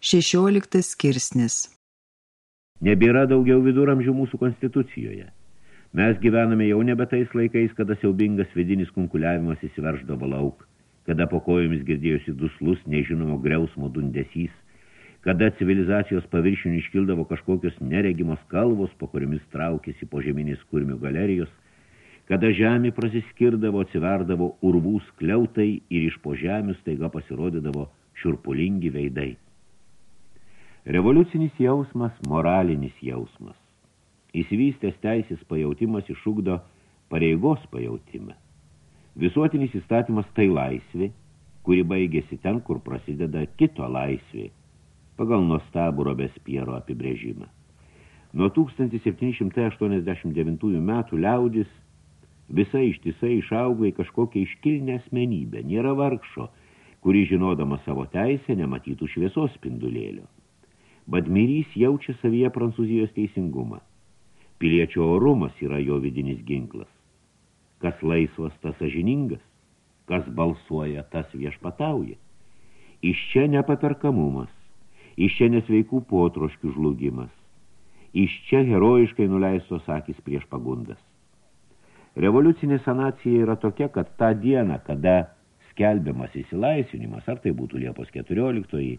16 skirsnis Nebėra daugiau viduramžių mūsų konstitucijoje. Mes gyvename jau nebe tais laikais, kada siaubingas vidinis kunkuliavimas įsiverždavo lauk, kada po kojomis girdėjosi duslus, nežinomo griausmo dundesys, kada civilizacijos paviršinių iškildavo kažkokios neregimos kalvos, po kuriomis traukėsi po žeminės kurmių galerijos, kada žemė prasiskirdavo, atsiverdavo urvų skliautai ir iš po žemių staiga pasirodydavo šiurpulingi veidai. Revoliucinis jausmas, moralinis jausmas. Įsivystęs teisės pajautimas išugdo pareigos pajautimą. Visuotinis įstatymas tai laisvė, kuri baigėsi ten, kur prasideda kito laisvė, pagal nuostabų Robespiero apibrėžimą. Nuo 1789 metų liaudis visa ištisai išaugo į kažkokią iškilnę asmenybę, nėra vargšo, kuri žinodama savo teisę nematytų šviesos spindulėlio. Badmirys jaučia savyje Prancūzijos teisingumą. Piliečio orumas yra jo vidinis ginklas. Kas laisvas, tas sažiningas. Kas balsuoja, tas viešpatauja. Iš čia nepaperkamumas. Iš čia nesveikų potroškių žlugimas. Iš čia herojiškai nuleistos akis prieš pagundas. Revoliucinė sanacija yra tokia, kad tą dieną, kada skelbiamas įsilaisvinimas, ar tai būtų Liepos 14,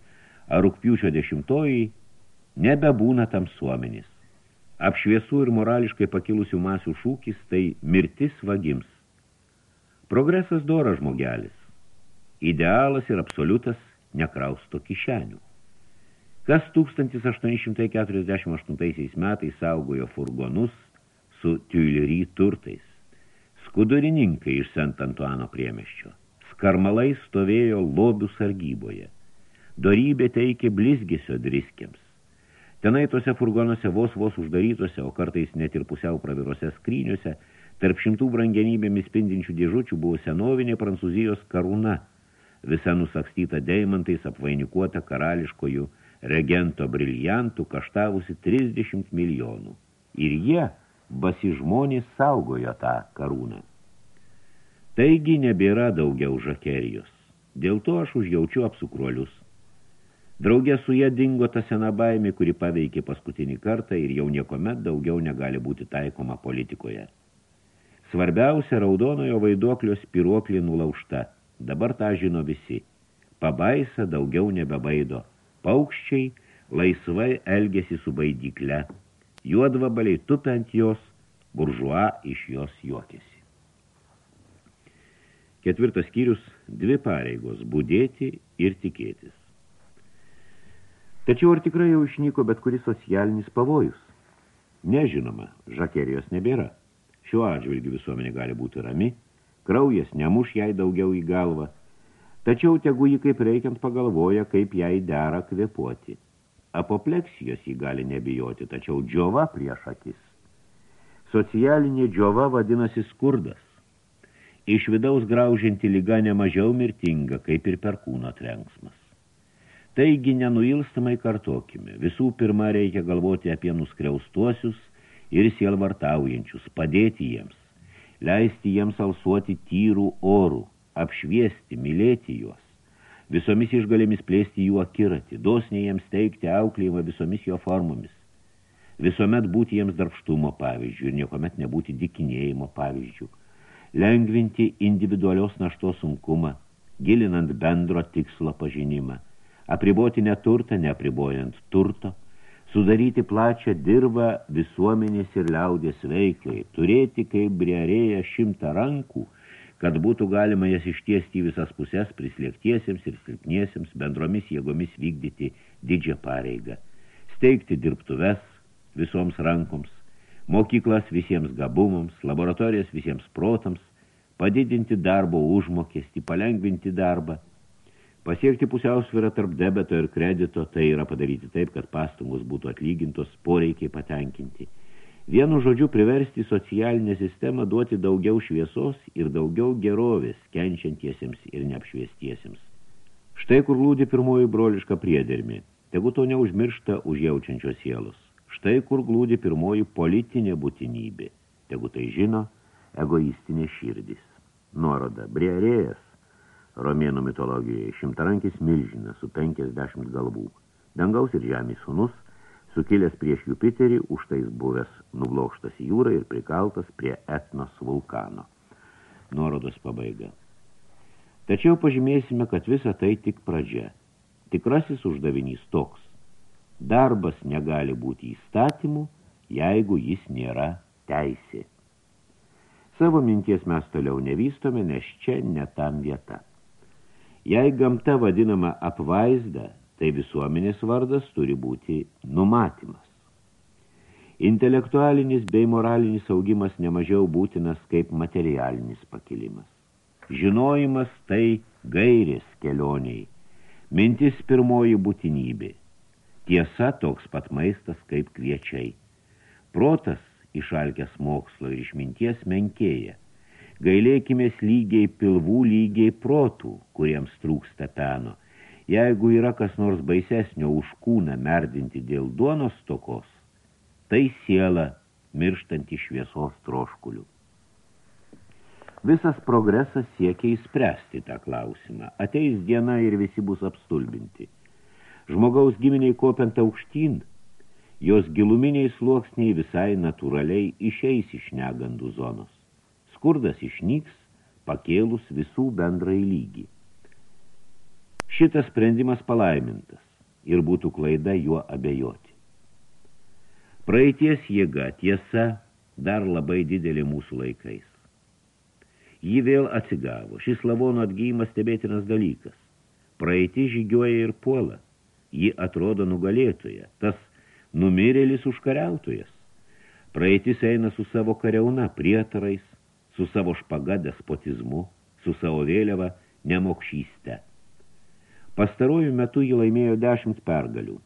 ar rūpjūčio 10, nebebūna tamsuomenys. Apšviesų ir morališkai pakilusių masių šūkis tai mirtis vagims. Progresas doras žmogelis. Idealas ir absoliutas nekrausto kišenių. Kas 1848 metais saugojo furgonus su Tuilery turtais? Skudurininkai iš Sent Antuano priemeščio. Skarmalai stovėjo lobių sargyboje. Dorybė teikė blizgisio driskiams. Tenai tuose furgonuose vos vos uždarytuose, o kartais net ir pusiau pravirose skryniuose, tarp šimtų brangenybėmis spindinčių dėžučių buvo senovinė Prancūzijos karūna, visa nusakstyta deimantais apvainikuota karališkojų regento briliantų kaštavusi 30 milijonų. Ir jie, basi žmonės, saugojo tą karūną. Taigi nebėra daugiau žakerijos. Dėl to aš užjaučiu apsukruolius. Draugė su ją dingo ta sena baimė, kuri paveikė paskutinį kartą ir jau niekomet daugiau negali būti taikoma politikoje. Svarbiausia raudonojo vaiduoklio spiruoklė nulaužta. Dabar tą žino visi. Pabaisa daugiau nebebaido. Paukščiai laisvai elgėsi su baidykle. Juodvabaliai tupiant jos, buržua iš jos juokėsi. Ketvirtas skyrius – dvi pareigos – būdėti ir tikėtis. Tačiau ar tikrai jau išnyko bet kuris socialinis pavojus? Nežinoma, žakerijos nebėra. Šiuo atžvilgiu visuomenė gali būti rami, kraujas nemuš jai daugiau į galvą, tačiau tegu jį kaip reikiant pagalvoja, kaip jai dera kvepuoti. Apopleksijos jį gali nebijoti, tačiau džiova prieš akis. Socialinė džiova vadinasi skurdas. Iš vidaus graužinti lyga nemažiau mirtinga, kaip ir per kūno trenksmas. Taigi nenuilstamai kartokime. Visų pirma reikia galvoti apie nuskriaustuosius ir sielvartaujančius, padėti jiems, leisti jiems alsuoti tyrų orų, apšviesti, mylėti juos, visomis išgalėmis plėsti jų akiratį, dosniai jiems teikti auklėjimą visomis jo formomis, visuomet būti jiems darbštumo pavyzdžių ir niekomet nebūti dikinėjimo pavyzdžių, lengvinti individualios naštos sunkumą, gilinant bendro tikslo pažinimą, apriboti neturtą, neapribojant turto, sudaryti plačią dirbą visuomenės ir liaudės veiklai, turėti kaip briarėja šimtą rankų, kad būtų galima jas ištiesti į visas pusės prislėgtiesiems ir silpniesiems bendromis jėgomis vykdyti didžią pareigą, steigti dirbtuves visoms rankoms, mokyklas visiems gabumams, laboratorijas visiems protams, padidinti darbo užmokestį, palengvinti darbą, Pasiekti pusiausvyrą tarp debeto ir kredito, tai yra padaryti taip, kad pastangos būtų atlygintos, poreikiai patenkinti. Vienu žodžiu priversti socialinę sistemą duoti daugiau šviesos ir daugiau gerovės kenčiantiesiems ir neapšviestiesiems. Štai kur lūdi pirmoji broliška priedermė. Tegu to neužmiršta užjaučiančios sielos. Štai kur glūdi pirmoji politinė būtinybė. Tegu tai žino egoistinė širdis. Nuoroda. Brierėjas Romėnų mitologijoje šimtarankis milžinas su 50 galvų. dangaus ir žemės sūnus, sukilęs prieš Jupiterį, už tais buvęs nublokštas į jūrą ir prikaltas prie etnos vulkano. Nuorodos pabaiga. Tačiau pažymėsime, kad visa tai tik pradžia. Tikrasis uždavinys toks. Darbas negali būti įstatymų, jeigu jis nėra teisė. Savo minties mes toliau nevystome, nes čia ne tam vieta. Jei gamta vadinama apvaizda, tai visuomenės vardas turi būti numatymas. Intelektualinis bei moralinis augimas nemažiau būtinas kaip materialinis pakilimas. Žinojimas tai gairės kelioniai, mintis pirmoji būtinybė. Tiesa toks pat maistas kaip kviečiai. Protas išalkęs mokslo ir išminties menkėja. Gailėkimės lygiai pilvų, lygiai protų, kuriems trūksta peno. Jeigu yra kas nors baisesnio už kūną merdinti dėl duonos stokos, tai siela mirštanti šviesos troškulių. Visas progresas siekia įspręsti tą klausimą. Ateis diena ir visi bus apstulbinti. Žmogaus giminiai kopiant aukštyn – jos giluminiai sluoksniai visai natūraliai išeis iš negandų zonos. Skurdas išnyks, pakėlus visų bendrai lygį. Šitas sprendimas palaimintas ir būtų klaida juo abejoti. Praeities jėga tiesa dar labai didelė mūsų laikais. Ji vėl atsigavo. Šis lavono atgyjimas stebėtinas dalykas. Praeiti žygioja ir puola. Ji atrodo nugalėtoja. Tas numirėlis užkariautojas. Praeitis eina su savo kariauna prietarais, su savo špaga despotizmu, su savo vėliava nemokšyste. Pastaruoju metu jį laimėjo dešimt pergalių.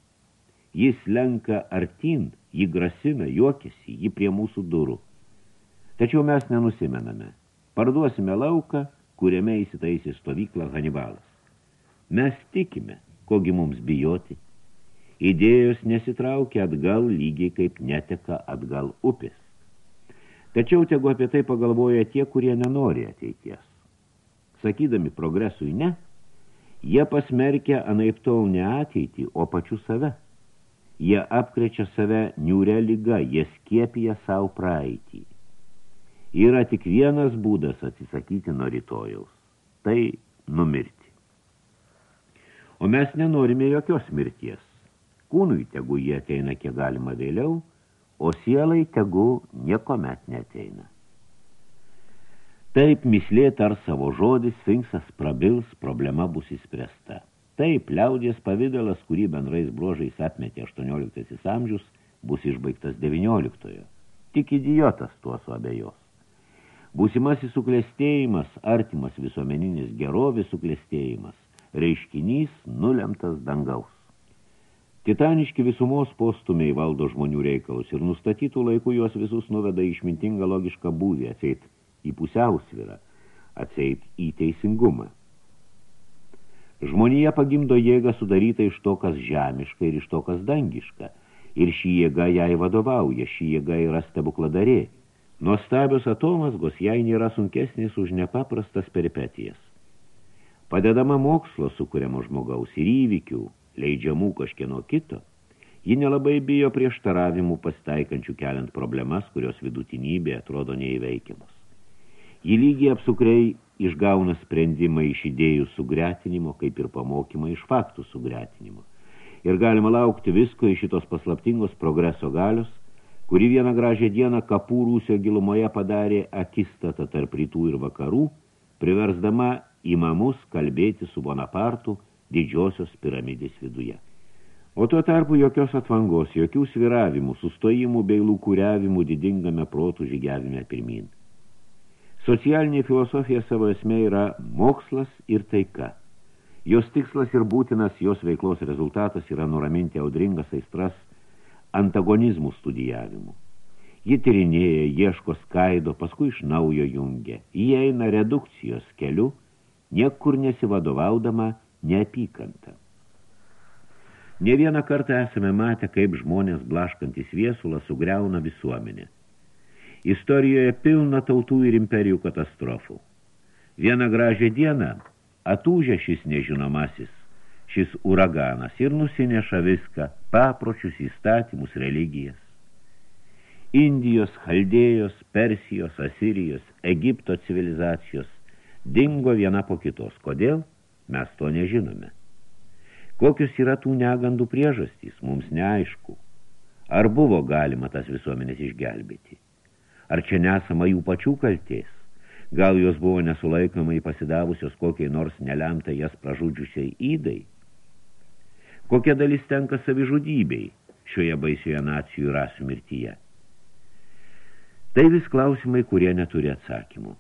Jis lenka artin, jį grasina, juokėsi, jį prie mūsų durų. Tačiau mes nenusimename. Parduosime lauką, kuriame įsitaisė stovyklą Hanibalas. Mes tikime, kogi mums bijoti. Idėjos nesitraukia atgal lygiai kaip neteka atgal upės. Tačiau tegu apie tai pagalvoja tie, kurie nenori ateities. Sakydami progresui ne, jie pasmerkia anaip tol ne ateitį, o pačių save. Jie apkrečia save niūrę lygą, jie skiepia savo praeitį. Yra tik vienas būdas atsisakyti nuo rytojaus – tai numirti. O mes nenorime jokios mirties. Kūnui tegu jie ateina kiek galima vėliau, o sielai tegu nieko met neteina. Taip mislė tar savo žodis, Sfinksas prabils, problema bus įspręsta. Taip, liaudės pavidalas, kurį bendrais bruožais atmetė 18 amžius, bus išbaigtas 19. Tik idiotas tuo suabejos. Būsimasis suklestėjimas, artimas visuomeninis gerovės suklestėjimas, reiškinys nulemtas dangaus. Titaniški visumos postumiai valdo žmonių reikalus ir nustatytų laikų juos visus nuveda išmintingą logišką būvį, atseit į pusiausvyrą, atseit į teisingumą. Žmonija pagimdo jėgą sudarytą iš to, kas žemiška ir iš to, kas dangiška, ir šį jėgą jai vadovauja, šį jėgą yra stebukladarė. Nuostabios atomasgos jai nėra sunkesnis už nepaprastas peripetijas. Padedama mokslo sukūriamo žmogaus ir įvykių, leidžiamų kažkieno kito, ji nelabai bijo prieštaravimų pastaikančių keliant problemas, kurios vidutinybė atrodo neįveikiamos. Ji lygiai apsukriai išgauna sprendimą iš idėjų sugretinimo, kaip ir pamokymą iš faktų sugretinimo. Ir galima laukti visko iš šitos paslaptingos progreso galios, kuri vieną gražią dieną kapų rūsio gilumoje padarė akistatą tarp rytų ir vakarų, priversdama įmamus kalbėti su Bonapartu didžiosios piramidės viduje. O tuo tarpu jokios atvangos, jokių sviravimų, sustojimų bei lūkuriavimų didingame protų žygiavime pirmin. Socialinė filosofija savo esmė yra mokslas ir taika. Jos tikslas ir būtinas jos veiklos rezultatas yra nuraminti audringas aistras antagonizmų studijavimu. Ji tyrinėja, ieško skaido, paskui iš naujo jungia. Ji eina redukcijos keliu, niekur nesivadovaudama neapykantą. Ne vieną kartą esame matę, kaip žmonės blaškantis viesulą sugriauna visuomenę. Istorijoje pilna tautų ir imperijų katastrofų. Vieną gražią dieną atūžė šis nežinomasis, šis uraganas ir nusineša viską, papročius, įstatymus, religijas. Indijos, Chaldėjos, Persijos, Asirijos, Egipto civilizacijos dingo viena po kitos. Kodėl? Mes to nežinome. Kokios yra tų negandų priežastys, mums neaišku. Ar buvo galima tas visuomenės išgelbėti? Ar čia nesama jų pačių kaltės? Gal jos buvo nesulaikomai pasidavusios kokiai nors nelemtai jas pražudžiusiai įdai? Kokia dalis tenka savižudybei šioje baisioje nacijų rasių mirtyje? Tai vis klausimai, kurie neturi atsakymų.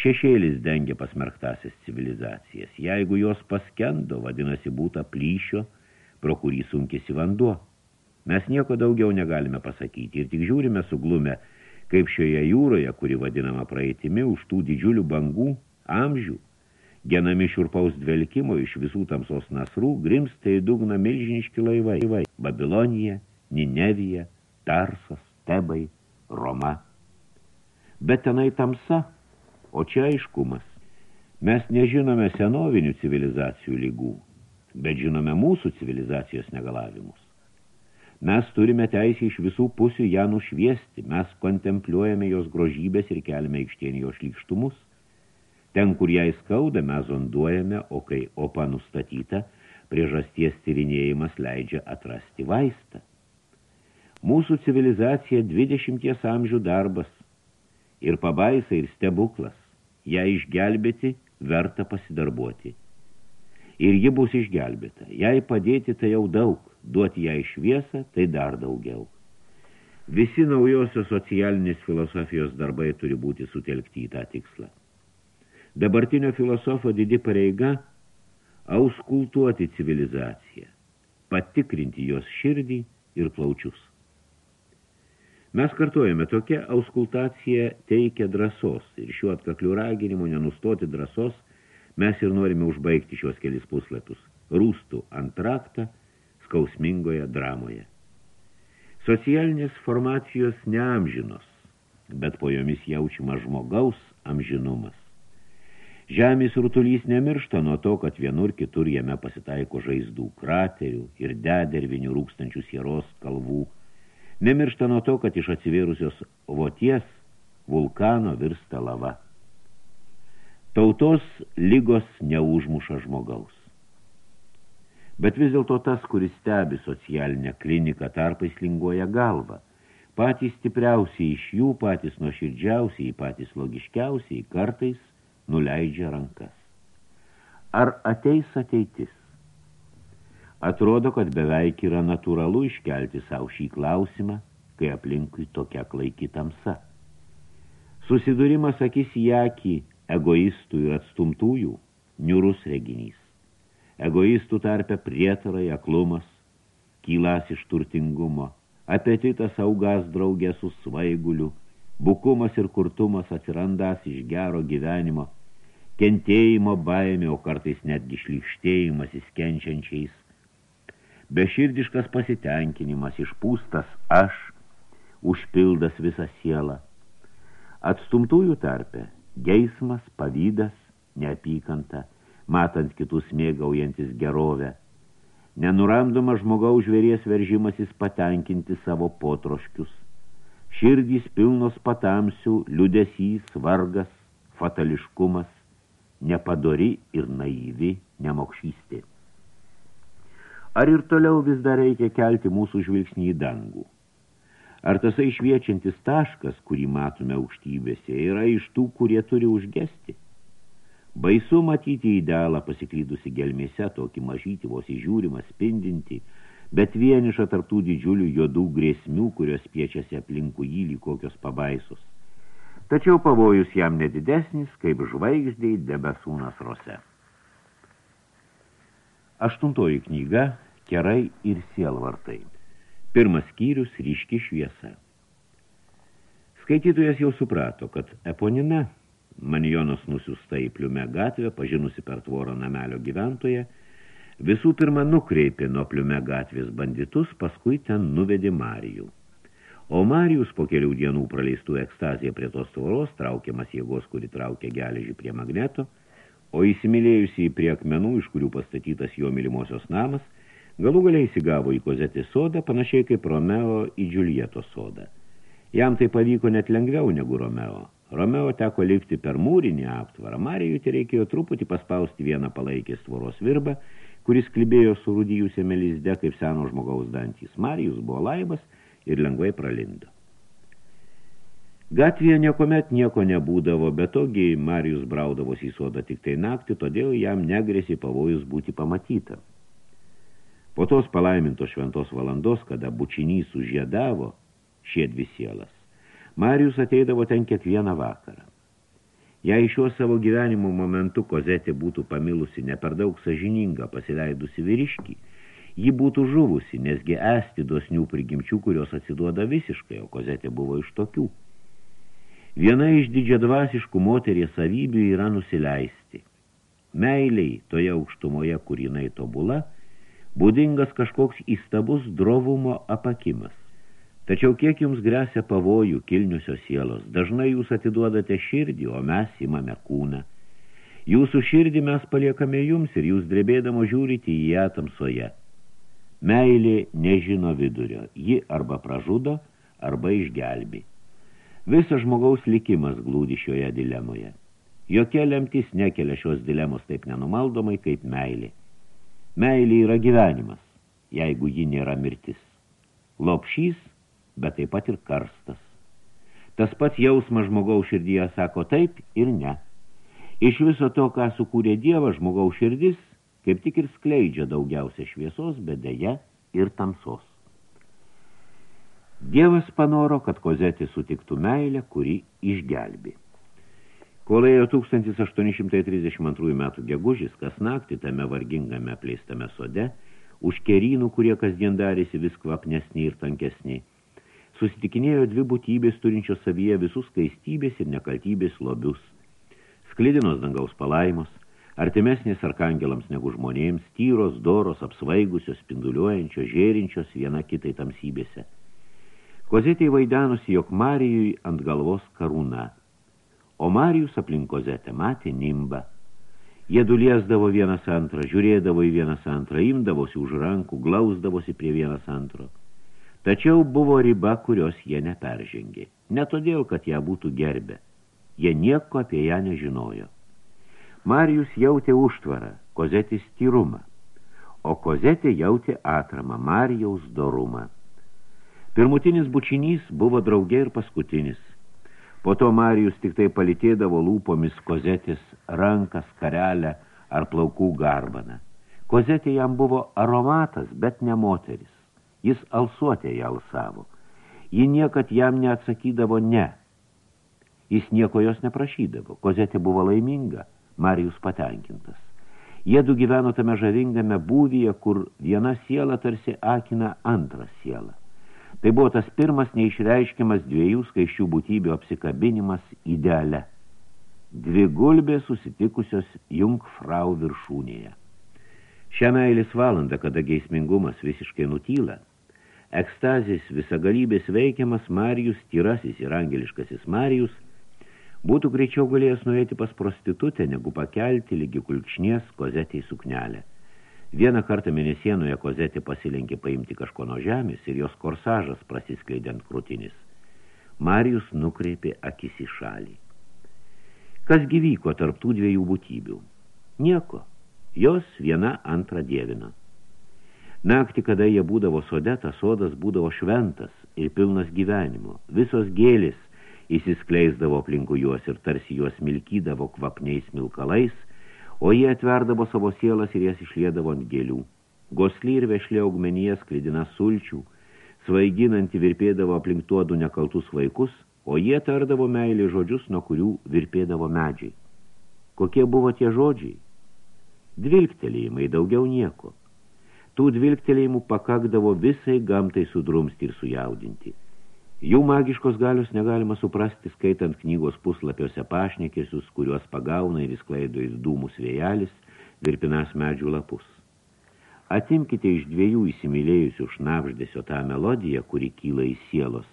Šešėlis dengia pasmerktasis civilizacijas. Jeigu jos paskendo, vadinasi būta plyšio, pro kurį sunkėsi vanduo. Mes nieko daugiau negalime pasakyti ir tik žiūrime suglumę, kaip šioje jūroje, kuri vadinama praeitimi, už tų didžiulių bangų, amžių, genami šiurpaus dvelkimo iš visų tamsos nasrų, grimsta į dugną milžiniški laivai – Babilonija, Ninevija, Tarsas, Tebai, Roma. Bet tenai tamsa, o čia aiškumas. Mes nežinome senovinių civilizacijų lygų, bet žinome mūsų civilizacijos negalavimus. Mes turime teisę iš visų pusių ją nušviesti, mes kontempliuojame jos grožybės ir keliame aikštien jos šlykštumus. Ten, kur ją skauda, mes zonduojame, o kai opa nustatyta, priežasties tyrinėjimas leidžia atrasti vaistą. Mūsų civilizacija 20 amžių darbas ir pabaisa ir stebuklas. Ją išgelbėti verta pasidarbuoti. Ir ji bus išgelbėta. Jai padėti tai jau daug duoti ją šviesą, tai dar daugiau. Visi naujosios socialinės filosofijos darbai turi būti sutelkti į tą tikslą. Dabartinio filosofo didi pareiga – auskultuoti civilizaciją, patikrinti jos širdį ir plaučius. Mes kartuojame, tokia auskultacija teikia drąsos ir šiuo atkakliu raginimu nenustoti drąsos mes ir norime užbaigti šios kelis puslapius. Rūstų antraktą – skausmingoje dramoje. Socialinės formacijos neamžinos, bet po jomis jaučiama žmogaus amžinumas. Žemės rutulys nemiršta nuo to, kad vienur kitur jame pasitaiko žaizdų, kraterių ir dedervinių rūkstančių sieros kalvų. Nemiršta nuo to, kad iš atsivėrusios voties vulkano virsta lava. Tautos lygos neužmuša žmogaus. Bet vis dėlto tas, kuris stebi socialinę kliniką, tarpais linguoja galvą. Patys stipriausiai iš jų, patys nuoširdžiausiai, patys logiškiausiai, kartais nuleidžia rankas. Ar ateis ateitis? Atrodo, kad beveik yra natūralu iškelti savo šį klausimą, kai aplinkui tokia klaiki tamsa. Susidūrimas akis į akį egoistų ir atstumtųjų, niurus reginys egoistų tarpe prietarai, aklumas, kylas iš turtingumo, apetitas augas draugė su svaiguliu, bukumas ir kurtumas atsirandas iš gero gyvenimo, kentėjimo baimė, o kartais netgi šlikštėjimas įskenčiančiais, beširdiškas pasitenkinimas, išpūstas aš, užpildas visą sielą. Atstumtųjų tarpe geismas, pavydas, neapykanta – matant kitus mėgaujantis gerovę. Nenuramdoma žmogaus žvėries veržimasis patenkinti savo potroškius. Širdys pilnos patamsių, liudesys, vargas, fatališkumas, nepadori ir naivi nemokšystė. Ar ir toliau vis dar reikia kelti mūsų žvilgsnį į dangų? Ar tasai šviečiantis taškas, kurį matome aukštybėse, yra iš tų, kurie turi užgesti? Baisu matyti idealą pasiklydusi gelmėse, tokį mažyti vos įžiūrimą, spindinti, bet vienišą tarptų didžiulių juodų grėsmių, kurios piečiasi aplinkų jį lyg kokios pabaisus. Tačiau pavojus jam nedidesnis, kaip žvaigždėjai debesų nasrose. Aštuntoji knyga – Kerai ir sielvartai. Pirmas skyrius – ryški šviesa. Skaitytojas jau suprato, kad eponime – Manijonos nusiusta į pliume gatvę, pažinusi per tvorą namelio gyventoje, visų pirma nukreipė nuo pliume gatvės banditus, paskui ten nuvedė Marijų. O Marijus po kelių dienų praleistų ekstaziją prie tos tvoros, traukiamas jėgos, kuri traukia geležį prie magneto, o įsimylėjusi prie akmenų, iš kurių pastatytas jo mylimosios namas, galų galiai įsigavo į kozetį sodą, panašiai kaip Romeo į Džiulieto sodą. Jam tai pavyko net lengviau negu Romeo. Romeo teko likti per mūrinį aptvarą. Marijui tai reikėjo truputį paspausti vieną palaikės tvoros virbą, kuris klibėjo surūdyjusiame lizde kaip seno žmogaus dantys. Marijus buvo laibas ir lengvai pralindo. Gatvėje niekomet nieko nebūdavo, bet togi Marijus braudavosi į sodą tik tai naktį, todėl jam negrėsi pavojus būti pamatyta. Po tos palaimintos šventos valandos, kada bučinys sužiedavo, šie dvi sielas. Marijus ateidavo ten kiekvieną vakarą. Jei šiuo savo gyvenimo momentu kozetė būtų pamilusi ne per daug sažininga pasileidusi vyriškį, ji būtų žuvusi, nesgi esti dosnių prigimčių, kurios atsiduoda visiškai, o kozetė buvo iš tokių. Viena iš didžiadvasiškų moterės savybių yra nusileisti. Meiliai toje aukštumoje, kur jinai tobula, būdingas kažkoks įstabus drovumo apakimas. Tačiau kiek jums grėsia pavojų kilniusios sielos, dažnai jūs atiduodate širdį, o mes imame kūną. Jūsų širdį mes paliekame jums ir jūs drebėdamo žiūrite į ją tamsoje. Meilė nežino vidurio, ji arba pražudo, arba išgelbi. Visas žmogaus likimas glūdi šioje dilemoje. Jokia lemtis nekelia šios dilemos taip nenumaldomai kaip meilė. Meilė yra gyvenimas, jeigu ji nėra mirtis. Lopšys bet taip pat ir karstas. Tas pats jausmas žmogaus širdyje sako taip ir ne. Iš viso to, ką sukūrė Dievas, žmogaus širdis, kaip tik ir skleidžia daugiausia šviesos, bet dėja ir tamsos. Dievas panoro, kad kozetė sutiktų meilę, kuri išgelbi. Kol ėjo 1832 metų gegužis, kas naktį tame vargingame pleistame sode, už kerynų, kurie kasdien darėsi vis kvapnesni ir tankesni, susitikinėjo dvi būtybės turinčios savyje visus skaistybės ir nekaltybės lobius. Sklidinos dangaus palaimos, artimesnės arkangelams negu žmonėms, tyros, doros, apsvaigusios, spinduliuojančios, žėrinčios viena kitai tamsybėse. Kozetė vaidenusi, jog Marijui ant galvos karūna, o Marijus aplink kozetę matė nimbą. Jie duliesdavo vienas antrą, žiūrėdavo į vienas antrą, imdavosi už rankų, glausdavosi prie vienas antro. Tačiau buvo riba, kurios jie neperžengė. Ne todėl, kad ją būtų gerbę. Jie nieko apie ją nežinojo. Marijus jautė užtvarą, kozetis tyrumą, o kozetė jautė atramą, Marijaus dorumą. Pirmutinis bučinys buvo draugė ir paskutinis. Po to Marijus tik tai palitėdavo lūpomis kozetis rankas, karelę ar plaukų garbaną. Kozetė jam buvo aromatas, bet ne moteris. Jis alsuotėje alsavo. Ji niekad jam neatsakydavo ne. Jis nieko jos neprašydavo. Kozetė buvo laiminga, Marijus patenkintas. Jiedu gyveno tame žavingame būvyje, kur viena siela tarsi akina antrą sielą. Tai buvo tas pirmas neišreiškiamas dviejų skaiščių būtybių apsikabinimas ideale. Dvi gulbės susitikusios jungfrau viršūnėje. Šią meilės valandą, kada geismingumas visiškai nutyla, ekstazės visagalybės veikiamas Marijus, tyrasis ir angeliškasis Marijus, būtų greičiau galėjęs nueiti pas prostitutę, negu pakelti lygi kulkšnies kozetį į suknelę. Vieną kartą mėnesienoje kozetė pasilenkė paimti kažko nuo žemės ir jos korsažas prasiskleidė ant krūtinis. Marijus nukreipė akis į šalį. Kas gyvyko tarp tų dviejų būtybių? Nieko. Jos viena antrą dievina. Naktį, kada jie būdavo sode, tas sodas būdavo šventas ir pilnas gyvenimo. Visos gėlis įsiskleisdavo aplinkų juos ir tarsi juos milkydavo kvapniais milkalais, o jie atverdavo savo sielas ir jas išliedavo ant gėlių. Gosly ir vešlė augmenijas sklidina sulčių, svaiginanti virpėdavo aplink tuodų nekaltus vaikus, o jie tardavo meilį žodžius, nuo kurių virpėdavo medžiai. Kokie buvo tie žodžiai? Dvilktelėjimai, daugiau nieko. Tų dvilktelėjimų pakakdavo visai gamtai sudrumsti ir sujaudinti. Jų magiškos galios negalima suprasti, skaitant knygos puslapiuose pašnekėsius, kuriuos pagauna ir įsklaido į dūmus vėjelis, virpinas medžių lapus. Atimkite iš dviejų įsimylėjusių šnapždėsio tą melodiją, kuri kyla į sielos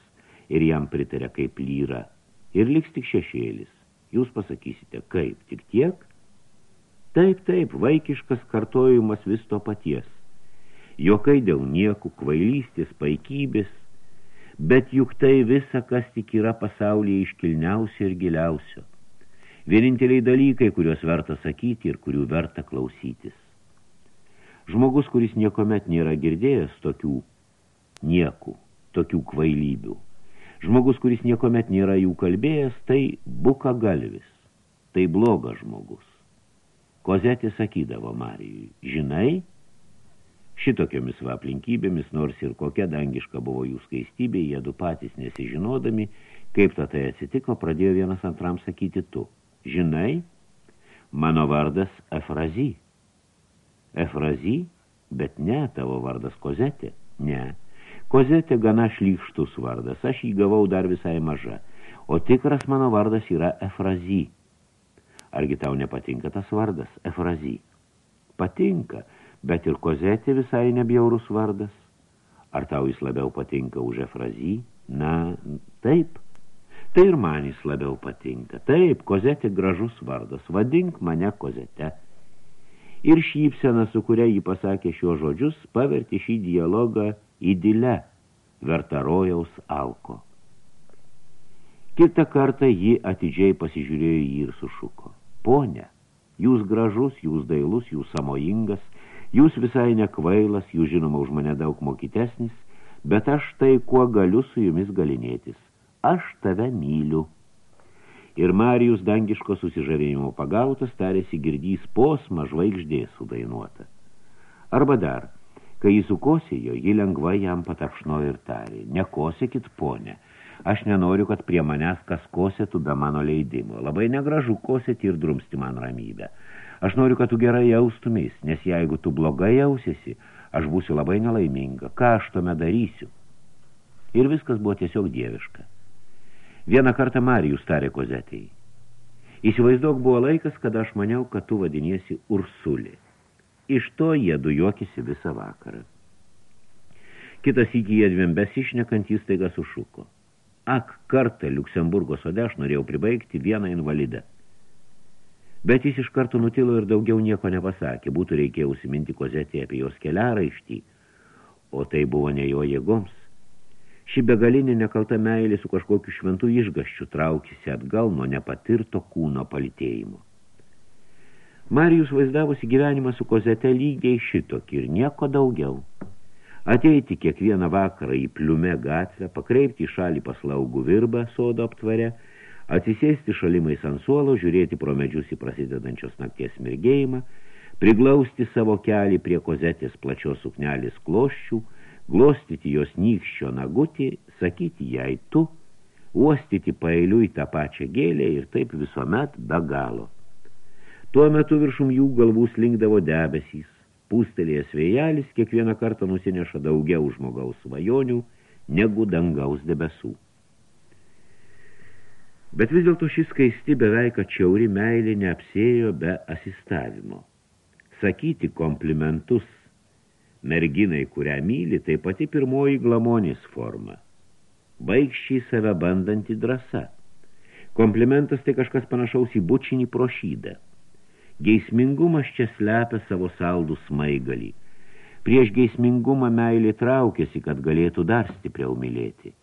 ir jam pritaria kaip lyra, ir liks tik šešėlis. Jūs pasakysite, kaip, tik tiek? Taip, taip, vaikiškas kartojimas vis to paties. Jokai dėl niekų, kvailystės, paikybės, bet juk tai visa, kas tik yra pasaulyje iškilniausio ir giliausio. Vieninteliai dalykai, kuriuos verta sakyti ir kurių verta klausytis. Žmogus, kuris niekomet nėra girdėjęs tokių niekų, tokių kvailybių. Žmogus, kuris niekomet nėra jų kalbėjęs, tai buka galvis, tai blogas žmogus. Kozetė sakydavo Marijui, žinai, šitokiomis va aplinkybėmis, nors ir kokia dangiška buvo jų skaistybė, jie du patys nesižinodami, kaip ta tai atsitiko, pradėjo vienas antram sakyti tu. Žinai, mano vardas Efrazy. Efrazy, bet ne, tavo vardas Kozetė. Ne, Kozetė gana šlykštus vardas, aš jį gavau dar visai maža, o tikras mano vardas yra Efrazy. Argi tau nepatinka tas vardas, Efrazy? Patinka, bet ir kozetė visai nebjaurus vardas. Ar tau jis labiau patinka už Efrazy? Na, taip. Tai ir man jis labiau patinka. Taip, kozetė gražus vardas, vadink mane kozete. Ir šypsena, su kuria jį pasakė šiuo žodžius, paverti šį dialogą įdile, verta rojaus alko. Kitą kartą ji atidžiai pasižiūrėjo jį ir sušuko. Pone, jūs gražus, jūs dailus, jūs samojingas, jūs visai nekvailas, jūs žinoma už mane daug mokytesnis, bet aš tai kuo galiu su jumis galinėtis. Aš tave myliu. Ir Marijus dangiško susižavėjimo pagautas tarėsi girdys posmą žvaigždės sudainuota. Arba dar, kai jis sukosėjo, ji lengvai jam patapšno ir tarė, nekosėkit ponę, Aš nenoriu, kad prie manęs kas kosėtų be mano leidimo. Labai negražu kosėti ir drumsti man ramybę. Aš noriu, kad tu gerai jaustumės, nes jeigu tu blogai jausiesi, aš būsiu labai nelaiminga. Ką aš tome darysiu? Ir viskas buvo tiesiog dieviška. Vieną kartą Marijus tarė kozetėjai. Įsivaizduok buvo laikas, kada aš maniau, kad tu vadiniesi Ursulė. Iš to jie du juokėsi visą vakarą. Kitas iki jie dviem besišnekant jis taiga sušuko. Ak, kartą Liuksemburgo sode aš norėjau pribaigti vieną invalidą. Bet jis iš karto nutilo ir daugiau nieko nepasakė. Būtų reikėjo užsiminti kozetį apie jos keliaraištį, o tai buvo ne jo jėgoms. Ši begalinė nekalta meilė su kažkokiu šventų išgaščiu traukėsi atgal nuo nepatirto kūno palitėjimo. Marijus vaizdavosi gyvenimą su kozete lygiai šitokį ir nieko daugiau. Ateiti kiekvieną vakarą į pliume gatvę, pakreipti į šalį paslaugų virbą sodo aptvare, atsisėsti šalimais ant suolo, žiūrėti pro medžius į prasidedančios nakties mirgėjimą, priglausti savo kelį prie kozetės plačios suknelės kloščių, glostyti jos nykščio nagutį, sakyti jai tu, uostyti paeiliui tą pačią gėlę ir taip visuomet be galo. Tuo metu viršum jų galvų slinkdavo debesys, Pūstelėjęs vėjelis kiekvieną kartą nusineša daugiau žmogaus svajonių negu dangaus debesų. Bet vis dėlto šis skaisti beveik atšiauri meilė neapsėjo be asistavimo. Sakyti komplimentus merginai, kurią myli, tai pati pirmoji glamonės forma. Baigščiai save bandanti drąsa. Komplimentas tai kažkas panašaus į bučinį prošydą. Geismingumas čia slepia savo saldų smaigalį. Prieš geismingumą meilį traukėsi, kad galėtų dar stipriau mylėti.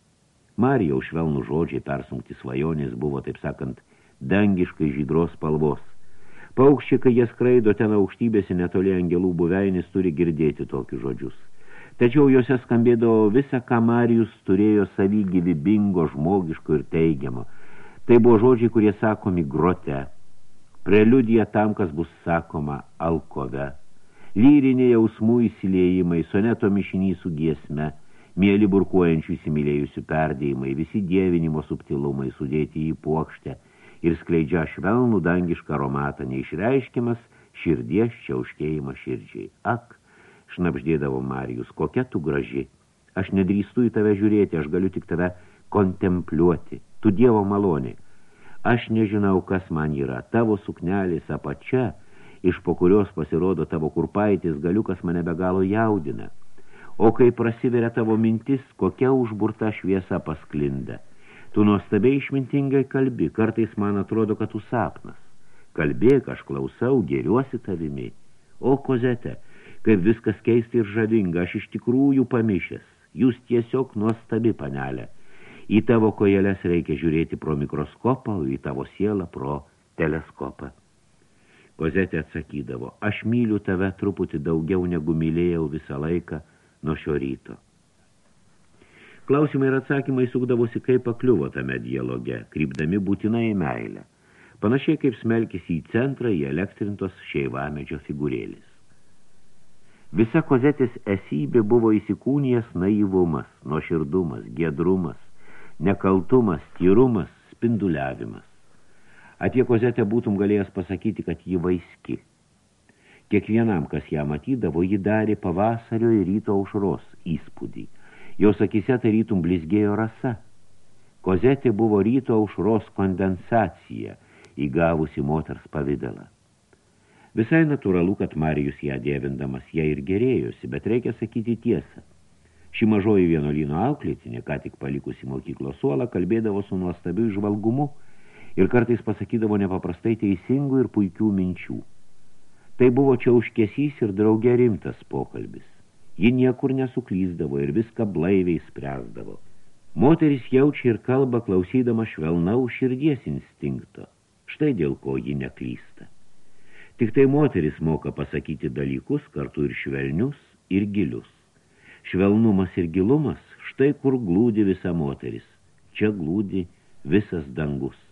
Marija švelnų žodžiai persunkti svajonės buvo, taip sakant, dangiškai žydros spalvos. Paukščiai, kai jie skraido ten aukštybėse netoli angelų buveinis, turi girdėti tokius žodžius. Tačiau juose skambėdavo visą, ką Marijus turėjo savy gyvybingo, žmogiško ir teigiamo. Tai buvo žodžiai, kurie sakomi grote – preliudija tam, kas bus sakoma alkove, lyriniai jausmų įsiliejimai, soneto mišinys su giesme, mėly burkuojančių įsimylėjusių perdėjimai, visi dievinimo subtilumai sudėti į puokštę ir skleidžia švelnų dangišką aromatą neišreiškiamas širdies čiauškėjimą širdžiai. Ak, šnapždėdavo Marijus, kokia tu graži. Aš nedrįstu į tave žiūrėti, aš galiu tik tave kontempliuoti. Tu Dievo malonė. Aš nežinau, kas man yra. Tavo suknelis apačia, iš po kurios pasirodo tavo kurpaitis galiukas mane be galo jaudina. O kai prasiveria tavo mintis, kokia užburta šviesa pasklinda. Tu nuostabiai išmintingai kalbi, kartais man atrodo, kad tu sapnas. kalbėk, aš klausau, geriuosi tavimi. O, kozete, kaip viskas keisti ir žavinga, aš iš tikrųjų pamišęs. Jūs tiesiog nuostabi panelė. Į tavo kojelės reikia žiūrėti pro mikroskopą, o į tavo sielą pro teleskopą. Kozetė atsakydavo, aš myliu tave truputį daugiau negu mylėjau visą laiką nuo šio ryto. Klausimai ir atsakymai sukdavosi, kaip pakliuvo tame dialoge, krypdami būtinai į meilę. Panašiai kaip smelkis į centrą į elektrintos šeivamedžio figūrėlis. Visa kozetės esybė buvo įsikūnijęs naivumas, nuoširdumas, giedrumas, nekaltumas, tyrumas, spinduliavimas. Apie kozetę būtum galėjęs pasakyti, kad ji vaiski. Kiekvienam, kas ją matydavo, ji darė pavasario ir ryto aušros įspūdį – Jos akise tarytum blizgėjo rasa. Kozetė buvo ryto aušros kondensacija, įgavusi moters pavidalą. Visai natūralu, kad Marijus ją dievindamas ją ir gerėjosi, bet reikia sakyti tiesą. Ši mažoji vienuolino auklėtinė, ką tik palikusi mokyklos suolą, kalbėdavo su nuostabiu žvalgumu ir kartais pasakydavo nepaprastai teisingų ir puikių minčių. Tai buvo čia užkesys ir draugė rimtas pokalbis. Ji niekur nesuklyzdavo ir viską blaiviai spręsdavo. Moteris jaučia ir kalba klausydama švelnau širdies instinkto. Štai dėl ko ji neklysta. Tik tai moteris moka pasakyti dalykus kartu ir švelnius, ir gilius. Švelnumas ir gilumas, štai kur glūdi visa moteris. Čia glūdi visas dangus.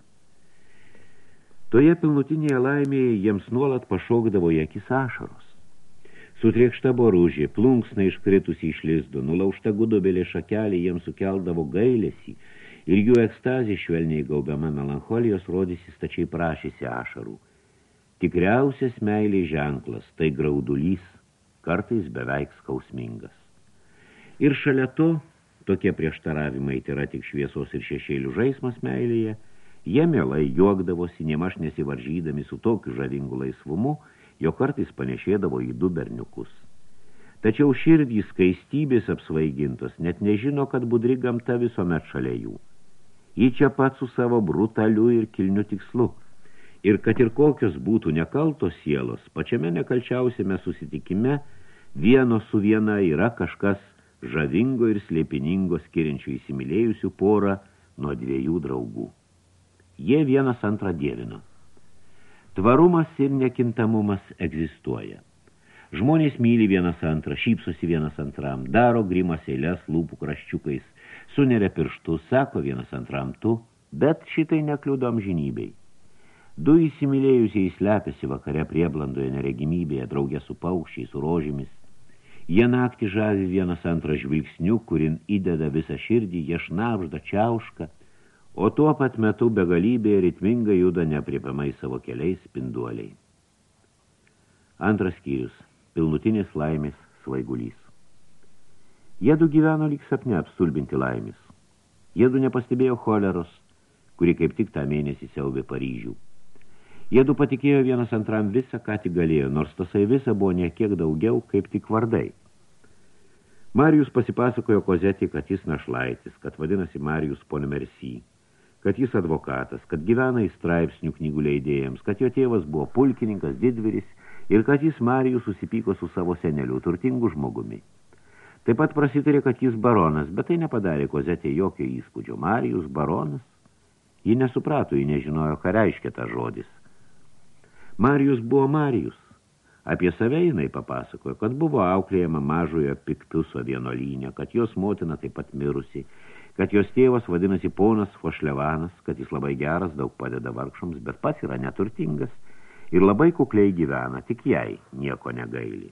Toje pilnutinėje laimėje jiems nuolat pašokdavo į akis ašaros. Sutriekšta boružė, plunksna iškritusi iš lizdo, nulaužta gudobėlė šakelė jiems sukeldavo gailėsi ir jų ekstazė švelniai gaubiama melancholijos rodėsi stačiai prašysi ašarų. Tikriausias meilė ženklas, tai graudulys, kartais beveik skausmingas. Ir šalia to, tokie prieštaravimai tai yra tik šviesos ir šešėlių žaismas meilėje, jie mielai juokdavosi, nemaž nesivaržydami su tokiu žavingu laisvumu, jo kartais panešėdavo į du berniukus. Tačiau širdys skaistybės apsvaigintos, net nežino, kad budri gamta visuomet šalia jų. Ji čia pat su savo brutaliu ir kilniu tikslu. Ir kad ir kokios būtų nekaltos sielos, pačiame nekalčiausiame susitikime, vieno su viena yra kažkas žavingo ir slėpiningo skiriančių įsimylėjusių porą nuo dviejų draugų. Jie vienas antrą dievino. Tvarumas ir nekintamumas egzistuoja. Žmonės myli vienas antrą, šypsosi vienas antram, daro grimas eilės lūpų kraščiukais, suneria pirštus, sako vienas antram tu, bet šitai nekliudo amžinybei. Du įsimylėjusiai slepiasi vakare prieblandoje neregimybėje, draugė su paukščiais, su rožėmis. Jie naktį žavi vienas antrą žvilgsniu, kurin įdeda visą širdį, jie šnapžda čiaušką, o tuo pat metu begalybėje ritmingai juda nepriepiamai savo keliais spinduoliai. Antras skyrius – pilnutinis laimės svaigulys. Jėdu gyveno lyg sapne apstulbinti laimės. Jėdu nepastebėjo choleros, kuri kaip tik tą mėnesį siaubė Paryžių. Jėdu patikėjo vienas antram visą, ką tik galėjo, nors tasai visa buvo niekiek daugiau, kaip tik vardai. Marijus pasipasakojo kozetį, kad jis našlaitis, kad vadinasi Marijus Ponmersy kad jis advokatas, kad gyvena į straipsnių knygų leidėjams, kad jo tėvas buvo pulkininkas, didviris ir kad jis Marijus susipyko su savo seneliu, turtingu žmogumi. Taip pat prasitarė, kad jis baronas, bet tai nepadarė kozetė jokio įspūdžio. Marijus baronas? Ji nesuprato, ji nežinojo, ką reiškia ta žodis. Marijus buvo Marijus. Apie save jinai papasakojo, kad buvo auklėjama mažojo piktuso vienolyne, kad jos motina taip pat mirusi, kad jos tėvas vadinasi ponas Fošlevanas, kad jis labai geras, daug padeda vargšams, bet pats yra neturtingas ir labai kukliai gyvena, tik jai nieko negaili.